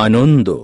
Anondo.